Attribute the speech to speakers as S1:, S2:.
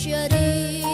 S1: century